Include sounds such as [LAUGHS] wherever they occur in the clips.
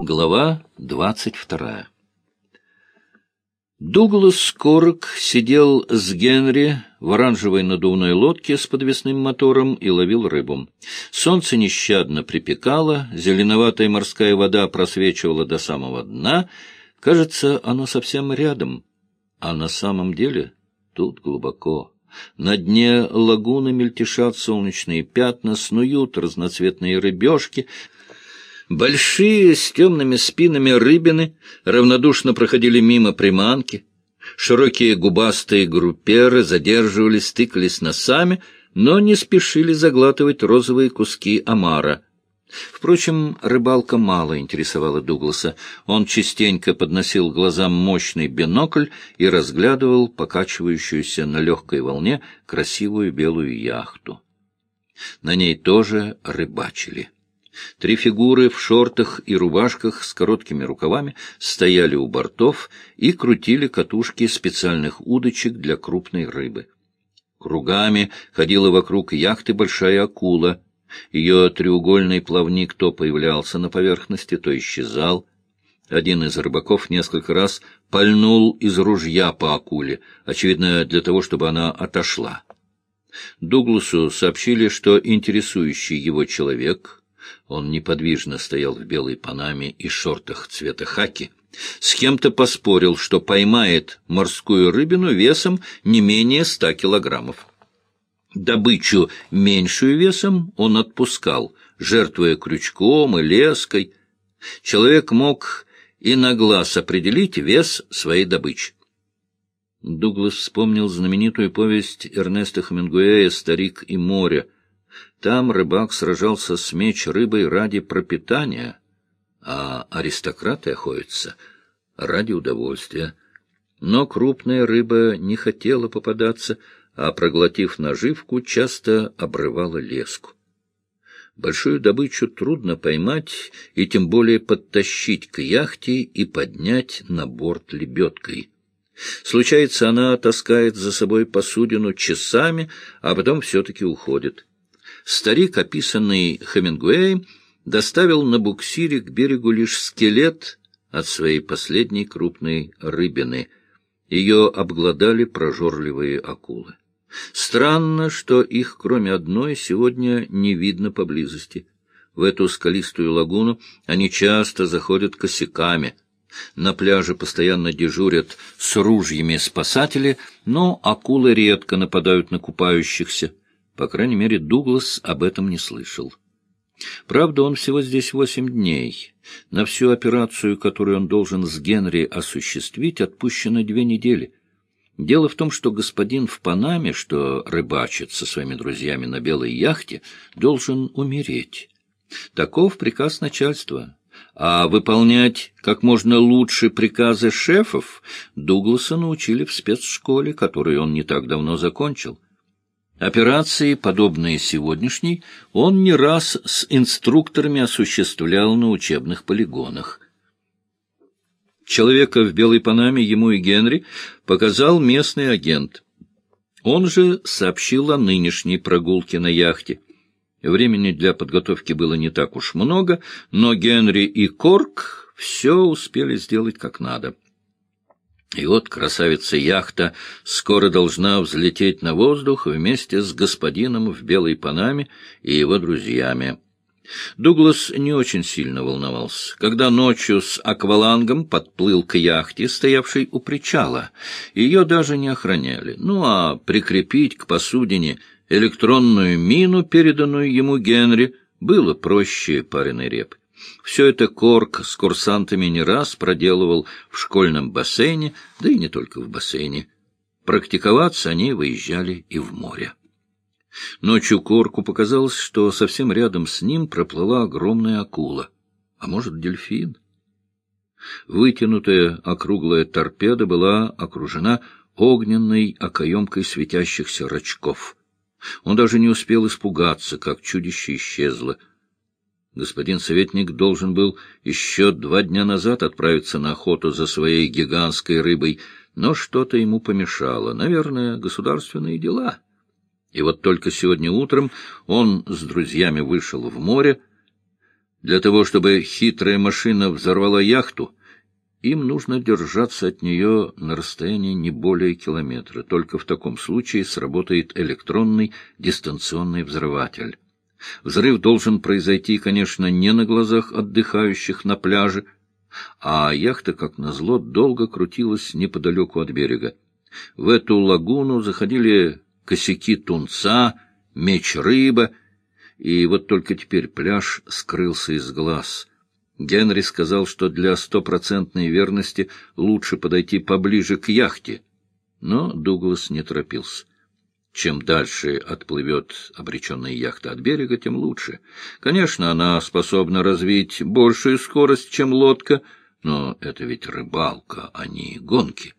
Глава двадцать вторая Дуглас Корок сидел с Генри в оранжевой надувной лодке с подвесным мотором и ловил рыбу. Солнце нещадно припекало, зеленоватая морская вода просвечивала до самого дна. Кажется, оно совсем рядом, а на самом деле тут глубоко. На дне лагуны мельтешат солнечные пятна, снуют разноцветные рыбешки — Большие с темными спинами рыбины равнодушно проходили мимо приманки. Широкие губастые групперы задерживались, тыкались носами, но не спешили заглатывать розовые куски омара. Впрочем, рыбалка мало интересовала Дугласа. Он частенько подносил глазам мощный бинокль и разглядывал покачивающуюся на легкой волне красивую белую яхту. На ней тоже рыбачили. Три фигуры в шортах и рубашках с короткими рукавами стояли у бортов и крутили катушки специальных удочек для крупной рыбы. Кругами ходила вокруг яхты большая акула. Ее треугольный плавник то появлялся на поверхности, то исчезал. Один из рыбаков несколько раз пальнул из ружья по акуле, очевидно, для того, чтобы она отошла. Дугласу сообщили, что интересующий его человек он неподвижно стоял в белой панаме и шортах цвета хаки. С кем-то поспорил, что поймает морскую рыбину весом не менее ста килограммов. Добычу меньшую весом он отпускал, жертвуя крючком и леской. Человек мог и на глаз определить вес своей добычи. Дуглас вспомнил знаменитую повесть Эрнеста Хемингуэя «Старик и море», там рыбак сражался с меч-рыбой ради пропитания, а аристократы охотятся ради удовольствия. Но крупная рыба не хотела попадаться, а, проглотив наживку, часто обрывала леску. Большую добычу трудно поймать и тем более подтащить к яхте и поднять на борт лебедкой. Случается, она таскает за собой посудину часами, а потом все-таки уходит. Старик, описанный Хемингуэем, доставил на буксире к берегу лишь скелет от своей последней крупной рыбины. Ее обглодали прожорливые акулы. Странно, что их, кроме одной, сегодня не видно поблизости. В эту скалистую лагуну они часто заходят косяками. На пляже постоянно дежурят с ружьями спасатели, но акулы редко нападают на купающихся. По крайней мере, Дуглас об этом не слышал. Правда, он всего здесь восемь дней. На всю операцию, которую он должен с Генри осуществить, отпущено две недели. Дело в том, что господин в Панаме, что рыбачит со своими друзьями на белой яхте, должен умереть. Таков приказ начальства. А выполнять как можно лучше приказы шефов Дугласа научили в спецшколе, которую он не так давно закончил. Операции, подобные сегодняшней, он не раз с инструкторами осуществлял на учебных полигонах. Человека в белой панаме ему и Генри показал местный агент. Он же сообщил о нынешней прогулке на яхте. Времени для подготовки было не так уж много, но Генри и Корк все успели сделать как надо. И вот красавица-яхта скоро должна взлететь на воздух вместе с господином в белой панаме и его друзьями. Дуглас не очень сильно волновался. Когда ночью с аквалангом подплыл к яхте, стоявшей у причала, ее даже не охраняли. Ну а прикрепить к посудине электронную мину, переданную ему Генри, было проще пареной репы. Все это Корк с курсантами не раз проделывал в школьном бассейне, да и не только в бассейне. Практиковаться они выезжали и в море. Ночью Корку показалось, что совсем рядом с ним проплыла огромная акула, а может, дельфин. Вытянутая округлая торпеда была окружена огненной окоемкой светящихся рачков. Он даже не успел испугаться, как чудище исчезло — Господин советник должен был еще два дня назад отправиться на охоту за своей гигантской рыбой, но что-то ему помешало, наверное, государственные дела. И вот только сегодня утром он с друзьями вышел в море. Для того, чтобы хитрая машина взорвала яхту, им нужно держаться от нее на расстоянии не более километра. Только в таком случае сработает электронный дистанционный взрыватель. Взрыв должен произойти, конечно, не на глазах отдыхающих на пляже, а яхта, как назло, долго крутилась неподалеку от берега. В эту лагуну заходили косяки тунца, меч-рыба, и вот только теперь пляж скрылся из глаз. Генри сказал, что для стопроцентной верности лучше подойти поближе к яхте, но Дуглас не торопился. Чем дальше отплывет обреченная яхта от берега, тем лучше. Конечно, она способна развить большую скорость, чем лодка, но это ведь рыбалка, а не гонки.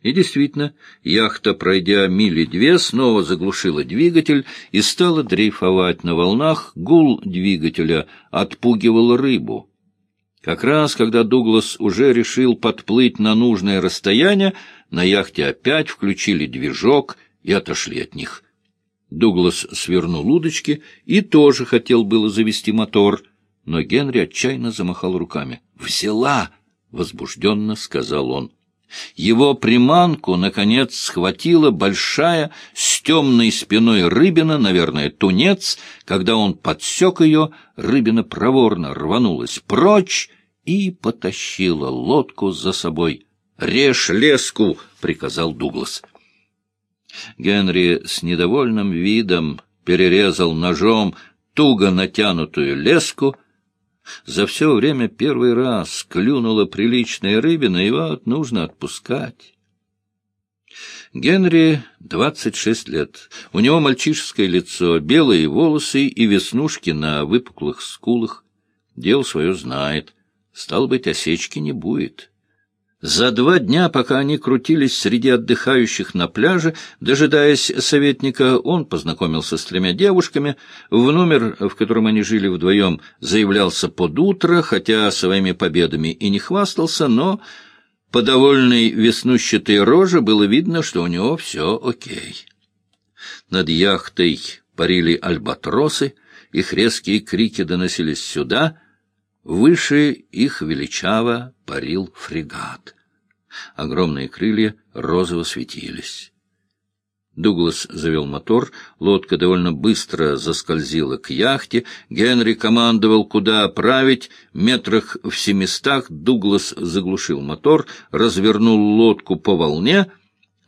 И действительно, яхта, пройдя мили две, снова заглушила двигатель и стала дрейфовать на волнах. Гул двигателя отпугивал рыбу. Как раз, когда Дуглас уже решил подплыть на нужное расстояние, на яхте опять включили движок и отошли от них. Дуглас свернул удочки и тоже хотел было завести мотор, но Генри отчаянно замахал руками. «Взяла!» — возбужденно сказал он. Его приманку, наконец, схватила большая с темной спиной рыбина, наверное, тунец. Когда он подсек ее, рыбина проворно рванулась прочь и потащила лодку за собой. «Режь леску!» — приказал Дуглас. Генри с недовольным видом перерезал ножом туго натянутую леску — за все время первый раз клюнула приличная рыбина, и вот нужно отпускать. Генри двадцать шесть лет. У него мальчишеское лицо, белые волосы и веснушки на выпуклых скулах. Дело свое знает. Стал быть, осечки не будет. За два дня, пока они крутились среди отдыхающих на пляже, дожидаясь советника, он познакомился с тремя девушками. В номер, в котором они жили вдвоем, заявлялся под утро, хотя своими победами и не хвастался, но по довольной веснущатой роже было видно, что у него все окей. Над яхтой парили альбатросы, их резкие крики доносились сюда — Выше их величаво парил фрегат. Огромные крылья розово светились. Дуглас завел мотор, лодка довольно быстро заскользила к яхте, Генри командовал, куда править, метрах в семистах Дуглас заглушил мотор, развернул лодку по волне —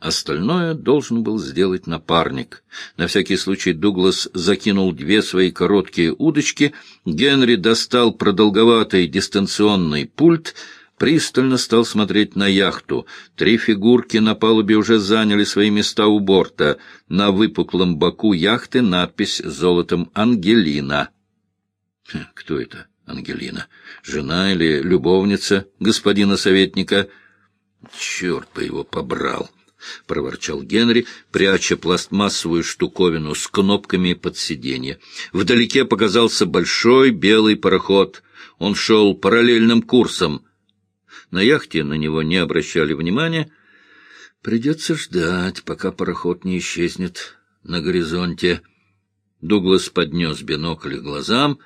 Остальное должен был сделать напарник. На всякий случай Дуглас закинул две свои короткие удочки, Генри достал продолговатый дистанционный пульт, пристально стал смотреть на яхту. Три фигурки на палубе уже заняли свои места у борта. На выпуклом боку яхты надпись золотом «Ангелина». Хм, кто это, Ангелина? Жена или любовница господина советника? Черт бы его побрал! — проворчал Генри, пряча пластмассовую штуковину с кнопками под сиденье. Вдалеке показался большой белый пароход. Он шел параллельным курсом. На яхте на него не обращали внимания. Придется ждать, пока пароход не исчезнет на горизонте. Дуглас поднес бинокль к глазам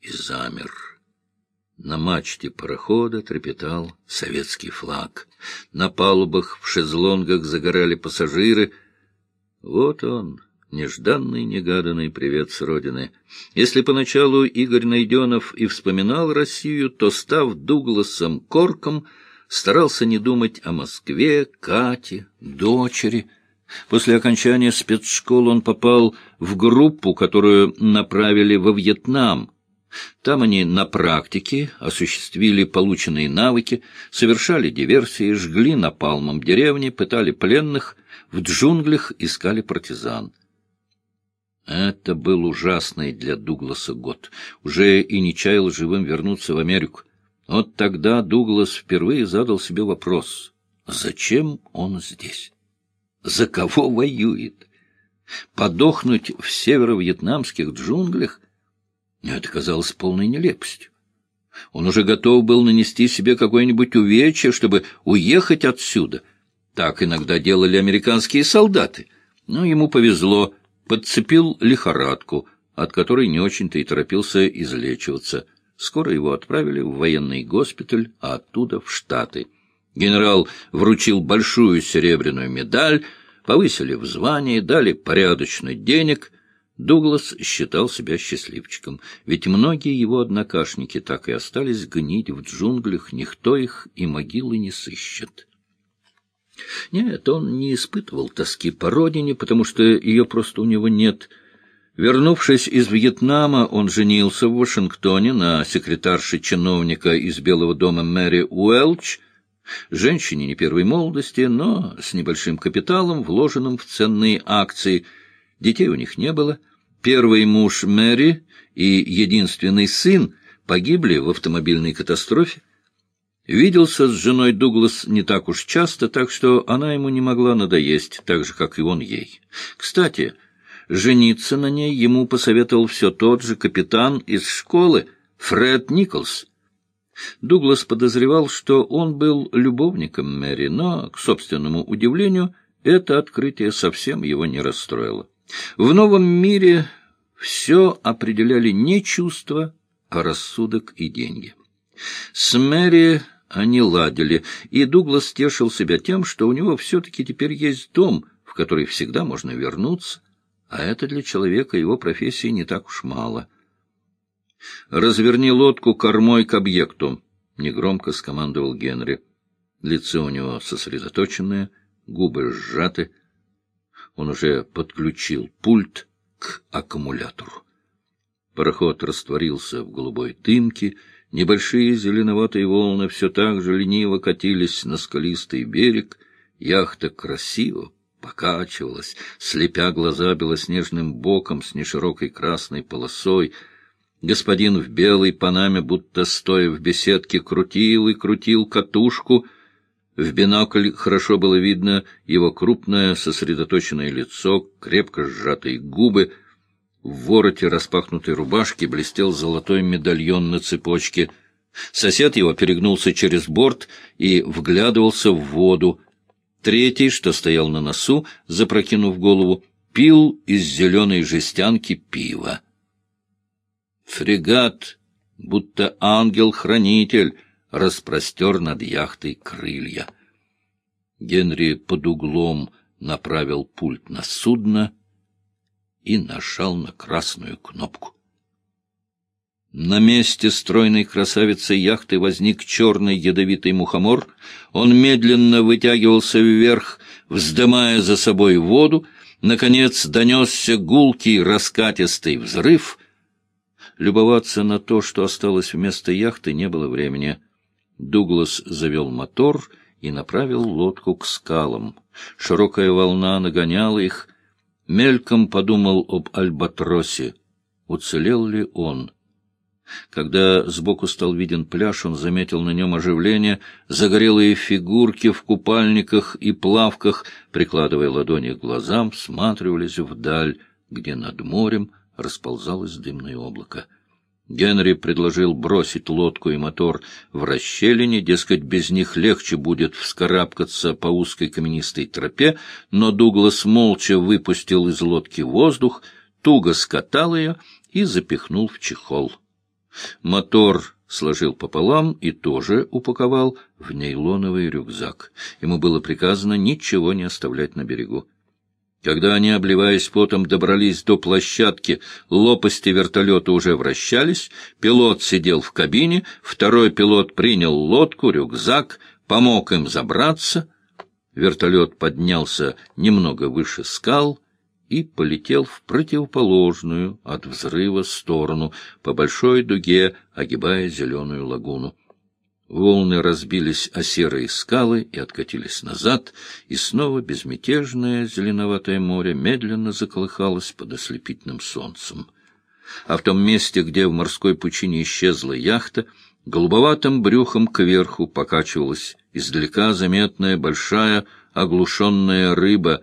и замер. На мачте парохода трепетал советский флаг. На палубах в шезлонгах загорали пассажиры. Вот он, нежданный, негаданный привет с родины. Если поначалу Игорь Найденов и вспоминал Россию, то, став Дугласом Корком, старался не думать о Москве, Кате, дочери. После окончания спецшколы он попал в группу, которую направили во Вьетнам — там они на практике осуществили полученные навыки, совершали диверсии, жгли напалмом деревни, пытали пленных, в джунглях искали партизан. Это был ужасный для Дугласа год. Уже и не чаял живым вернуться в Америку. Вот тогда Дуглас впервые задал себе вопрос, зачем он здесь? За кого воюет? Подохнуть в северо-вьетнамских джунглях — это казалось полной нелепостью. Он уже готов был нанести себе какое-нибудь увечье, чтобы уехать отсюда. Так иногда делали американские солдаты. Но ему повезло, подцепил лихорадку, от которой не очень-то и торопился излечиваться. Скоро его отправили в военный госпиталь, а оттуда в Штаты. Генерал вручил большую серебряную медаль, повысили в звании, дали порядочно денег. Дуглас считал себя счастливчиком, ведь многие его однокашники так и остались гнить в джунглях, никто их и могилы не сыщет. Нет, он не испытывал тоски по родине, потому что ее просто у него нет. Вернувшись из Вьетнама, он женился в Вашингтоне на секретарше чиновника из Белого дома Мэри Уэлч — Женщине не первой молодости, но с небольшим капиталом, вложенным в ценные акции. Детей у них не было. Первый муж Мэри и единственный сын погибли в автомобильной катастрофе. Виделся с женой Дуглас не так уж часто, так что она ему не могла надоесть, так же, как и он ей. Кстати, жениться на ней ему посоветовал все тот же капитан из школы, Фред Николс. Дуглас подозревал, что он был любовником Мэри, но, к собственному удивлению, это открытие совсем его не расстроило. В новом мире все определяли не чувства, а рассудок и деньги. С Мэри они ладили, и Дуглас тешил себя тем, что у него все-таки теперь есть дом, в который всегда можно вернуться, а это для человека его профессии не так уж мало — «Разверни лодку кормой к объекту», — негромко скомандовал Генри. Лицо у него сосредоточенное, губы сжаты. Он уже подключил пульт к аккумулятору. Пароход растворился в голубой дымке, небольшие зеленоватые волны все так же лениво катились на скалистый берег, яхта красиво покачивалась, слепя глаза белоснежным боком с неширокой красной полосой — Господин в белой панаме, будто стоя в беседке, крутил и крутил катушку. В бинокль хорошо было видно его крупное сосредоточенное лицо, крепко сжатые губы. В вороте распахнутой рубашки блестел золотой медальон на цепочке. Сосед его перегнулся через борт и вглядывался в воду. Третий, что стоял на носу, запрокинув голову, пил из зеленой жестянки пиво. Фрегат, будто ангел-хранитель, распростер над яхтой крылья. Генри под углом направил пульт на судно и нажал на красную кнопку. На месте стройной красавицы яхты возник черный ядовитый мухомор. Он медленно вытягивался вверх, вздымая за собой воду. Наконец донесся гулкий раскатистый взрыв — Любоваться на то, что осталось вместо яхты, не было времени. Дуглас завел мотор и направил лодку к скалам. Широкая волна нагоняла их. Мельком подумал об Альбатросе. Уцелел ли он? Когда сбоку стал виден пляж, он заметил на нем оживление, загорелые фигурки в купальниках и плавках, прикладывая ладони к глазам, всматривались вдаль, где над морем расползалось дымное облако. Генри предложил бросить лодку и мотор в расщелине, дескать, без них легче будет вскарабкаться по узкой каменистой тропе, но Дуглас молча выпустил из лодки воздух, туго скатал ее и запихнул в чехол. Мотор сложил пополам и тоже упаковал в нейлоновый рюкзак. Ему было приказано ничего не оставлять на берегу. Когда они, обливаясь потом, добрались до площадки, лопасти вертолета уже вращались, пилот сидел в кабине, второй пилот принял лодку, рюкзак, помог им забраться. Вертолет поднялся немного выше скал и полетел в противоположную от взрыва сторону, по большой дуге, огибая зеленую лагуну. Волны разбились о серые скалы и откатились назад, и снова безмятежное зеленоватое море медленно заколыхалось под ослепительным солнцем. А в том месте, где в морской пучине исчезла яхта, голубоватым брюхом кверху покачивалась издалека заметная большая оглушенная рыба,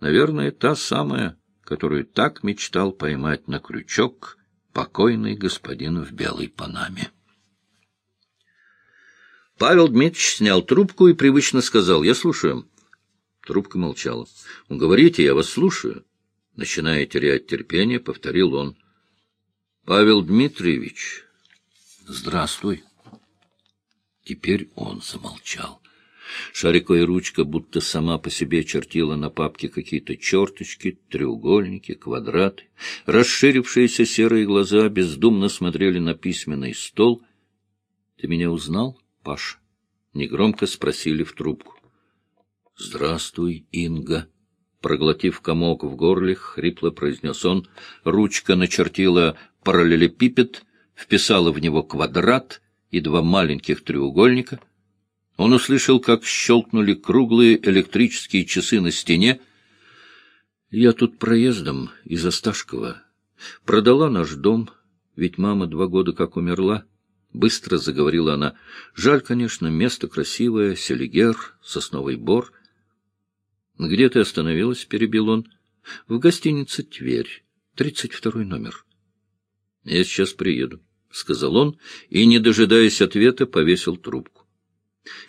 наверное, та самая, которую так мечтал поймать на крючок покойный господин в белой панаме. Павел Дмитриевич снял трубку и привычно сказал «Я слушаю». Трубка молчала. «Говорите, я вас слушаю». Начиная терять терпение, повторил он. Павел Дмитриевич, здравствуй. Теперь он замолчал. Шариковая ручка будто сама по себе чертила на папке какие-то черточки, треугольники, квадраты. Расширившиеся серые глаза бездумно смотрели на письменный стол. — Ты меня узнал, Паш? — негромко спросили в трубку. — Здравствуй, Инга. Проглотив комок в горле, хрипло произнес он. Ручка начертила параллелепипед, вписала в него квадрат и два маленьких треугольника — он услышал, как щелкнули круглые электрические часы на стене. «Я тут проездом из Осташкова. Продала наш дом, ведь мама два года как умерла». Быстро заговорила она. «Жаль, конечно, место красивое, Селигер, Сосновый Бор». «Где ты остановилась?» — перебил он. «В гостинице «Тверь», тридцать второй номер». «Я сейчас приеду», — сказал он, и, не дожидаясь ответа, повесил трубку.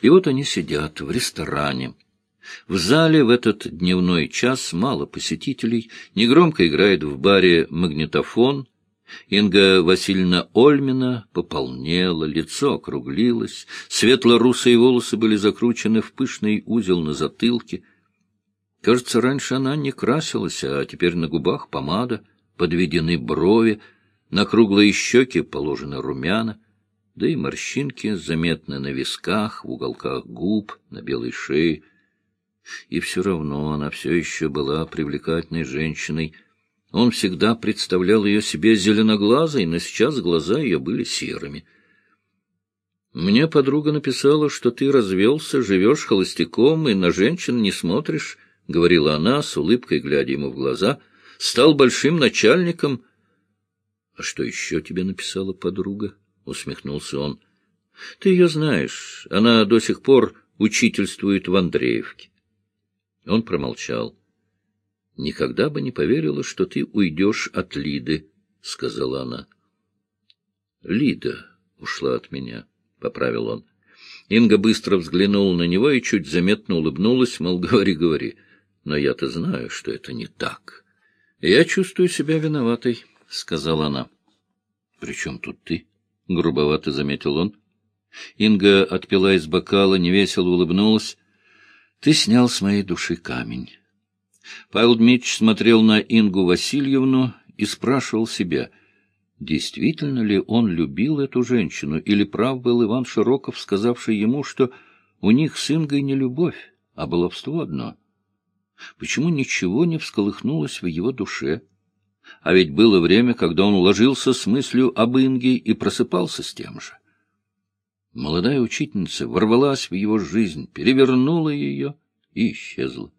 И вот они сидят в ресторане. В зале в этот дневной час мало посетителей, негромко играет в баре магнитофон. Инга Васильевна Ольмина пополнела, лицо округлилось, светло-русые волосы были закручены в пышный узел на затылке. Кажется, раньше она не красилась, а теперь на губах помада, подведены брови, на круглые щеки положены румяна — да и морщинки заметны на висках, в уголках губ, на белой шее. И все равно она все еще была привлекательной женщиной. Он всегда представлял ее себе зеленоглазой, но сейчас глаза ее были серыми. «Мне подруга написала, что ты развелся, живешь холостяком и на женщин не смотришь», — говорила она, с улыбкой глядя ему в глаза. «Стал большим начальником». «А что еще тебе написала подруга?» усмехнулся он. — Ты ее знаешь. Она до сих пор учительствует в Андреевке. Он промолчал. — Никогда бы не поверила, что ты уйдешь от Лиды, — сказала она. — Лида ушла от меня, — поправил он. Инга быстро взглянула на него и чуть заметно улыбнулась, мол, [LAUGHS] говори, говори. Но я-то знаю, что это не так. — Я чувствую себя виноватой, — сказала она. — При чем тут ты? — грубовато заметил он. Инга отпила из бокала, невесело улыбнулась. — Ты снял с моей души камень. Павел Дмитрич смотрел на Ингу Васильевну и спрашивал себя, действительно ли он любил эту женщину, или прав был Иван Широков, сказавший ему, что у них с Ингой не любовь, а баловство одно. Почему ничего не всколыхнулось в его душе? — а ведь было время, когда он ложился с мыслью об Инге и просыпался с тем же. Молодая учительница ворвалась в его жизнь, перевернула ее и исчезла.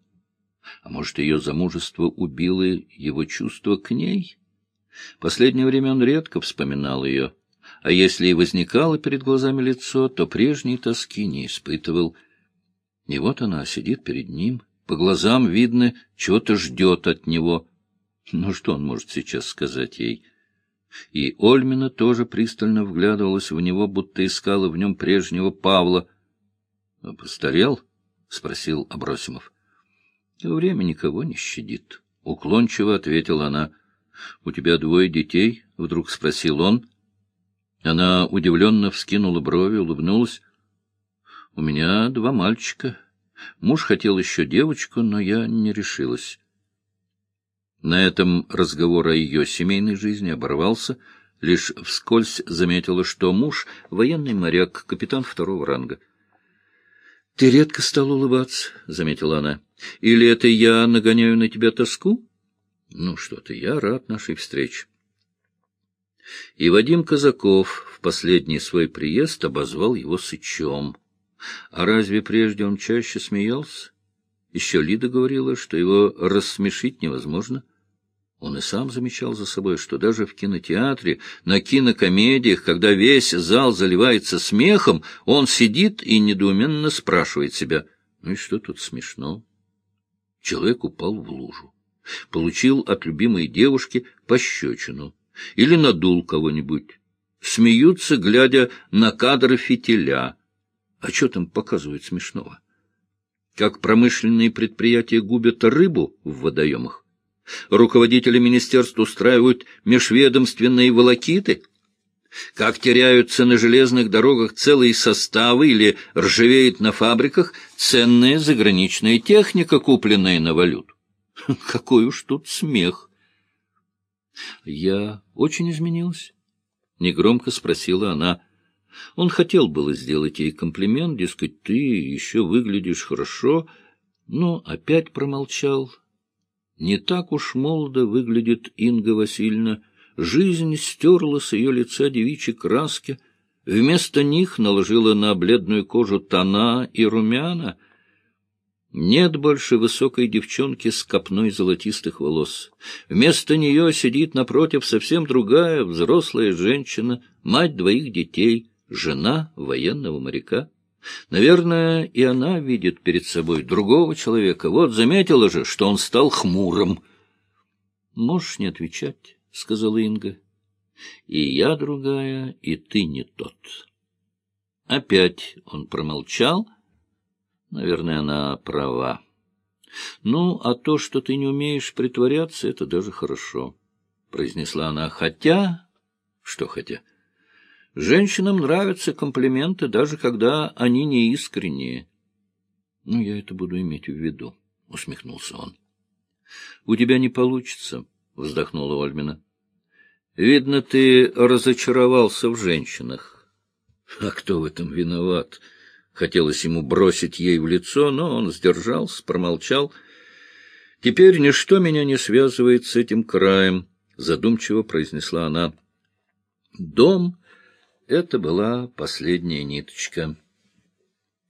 А может, ее замужество убило его чувство к ней? Последнее время он редко вспоминал ее, а если и возникало перед глазами лицо, то прежней тоски не испытывал. И вот она сидит перед ним, по глазам видно, чего-то ждет от него — ну, что он может сейчас сказать ей? И Ольмина тоже пристально вглядывалась в него, будто искала в нем прежнего Павла. — Постарел? — спросил Абросимов. — Время никого не щадит. Уклончиво ответила она. — У тебя двое детей? — вдруг спросил он. Она удивленно вскинула брови, улыбнулась. — У меня два мальчика. Муж хотел еще девочку, но я не решилась. На этом разговор о ее семейной жизни оборвался, лишь вскользь заметила, что муж — военный моряк, капитан второго ранга. — Ты редко стал улыбаться, — заметила она. — Или это я нагоняю на тебя тоску? — Ну что ты, я рад нашей встрече. И Вадим Казаков в последний свой приезд обозвал его сычом. А разве прежде он чаще смеялся? Еще Лида говорила, что его рассмешить невозможно. Он и сам замечал за собой, что даже в кинотеатре, на кинокомедиях, когда весь зал заливается смехом, он сидит и недоуменно спрашивает себя, ну и что тут смешно? Человек упал в лужу, получил от любимой девушки пощечину или надул кого-нибудь. Смеются, глядя на кадры фитиля. А что там показывают смешного? Как промышленные предприятия губят рыбу в водоемах? Руководители министерств устраивают межведомственные волокиты? Как теряются на железных дорогах целые составы или ржавеет на фабриках ценная заграничная техника, купленная на валюту? [LAUGHS] Какой уж тут смех! Я очень изменилась? Негромко спросила она. Он хотел было сделать ей комплимент, дескать, ты еще выглядишь хорошо, но опять промолчал. Не так уж молодо выглядит Инга Васильевна. Жизнь стерла с ее лица девичьи краски, вместо них наложила на бледную кожу тона и румяна. Нет больше высокой девчонки с копной золотистых волос. Вместо нее сидит напротив совсем другая взрослая женщина, мать двоих детей, жена военного моряка. Наверное, и она видит перед собой другого человека. Вот заметила же, что он стал хмурым. — Можешь не отвечать, — сказала Инга. — И я другая, и ты не тот. Опять он промолчал. Наверное, она права. Ну, а то, что ты не умеешь притворяться, это даже хорошо, — произнесла она. Хотя... Что хотя? Женщинам нравятся комплименты, даже когда они не искренние. — Ну, я это буду иметь в виду, — усмехнулся он. — У тебя не получится, — вздохнула Ольмина. — Видно, ты разочаровался в женщинах. А кто в этом виноват? Хотелось ему бросить ей в лицо, но он сдержался, промолчал. — Теперь ничто меня не связывает с этим краем, — задумчиво произнесла она. — Дом это была последняя ниточка.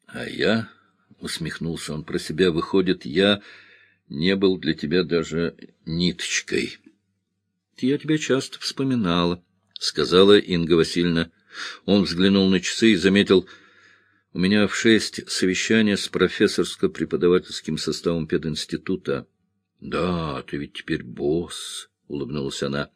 А я, — усмехнулся он про себя, — выходит, я не был для тебя даже ниточкой. — Я тебя часто вспоминала, — сказала Инга Васильевна. Он взглянул на часы и заметил, — у меня в шесть совещания с профессорско-преподавательским составом пединститута. — Да, ты ведь теперь босс, — улыбнулась она.